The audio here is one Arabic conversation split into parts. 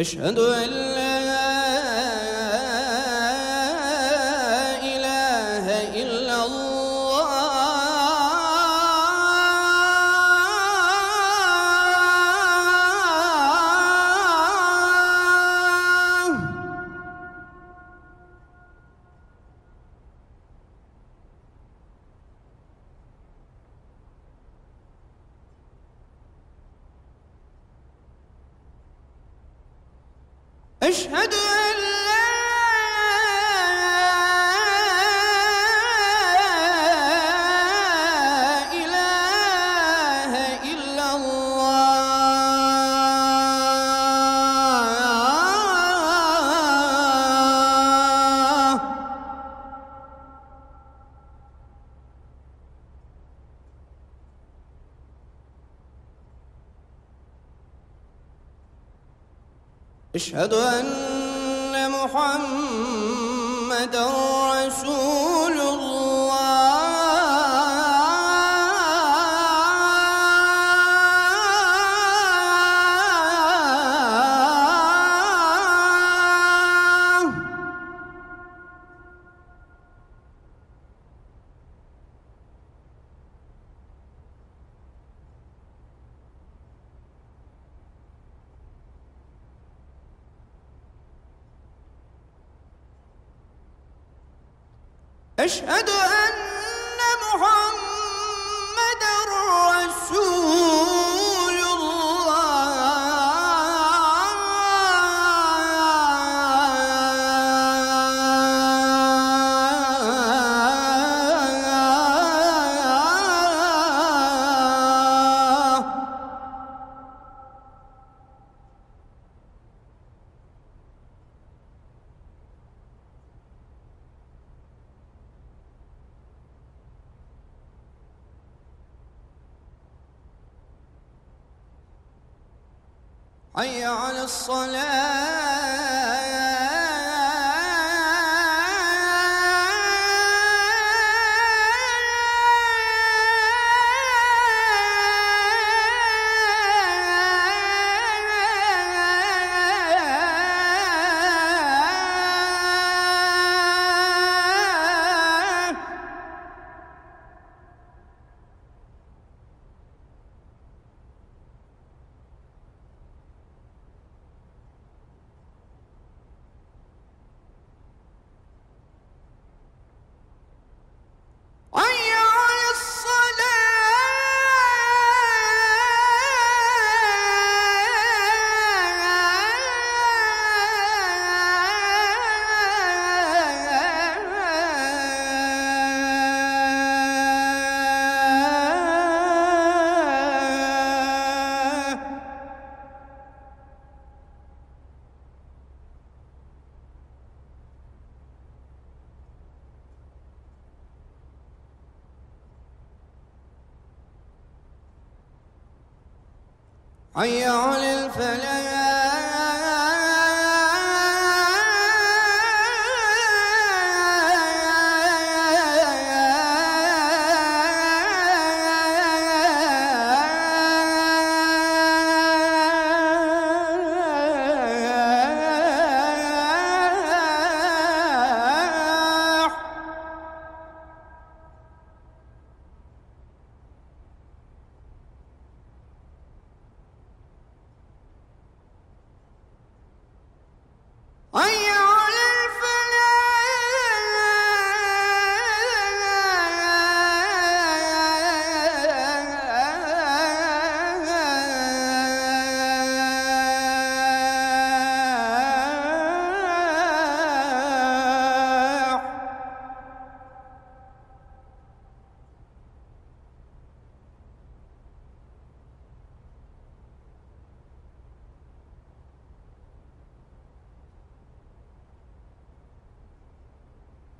أشهد أن لا أشهد أن أشهد أن محمد رسول الله. أشهد أن حي على الصلاة. حي على الفلاح.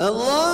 الله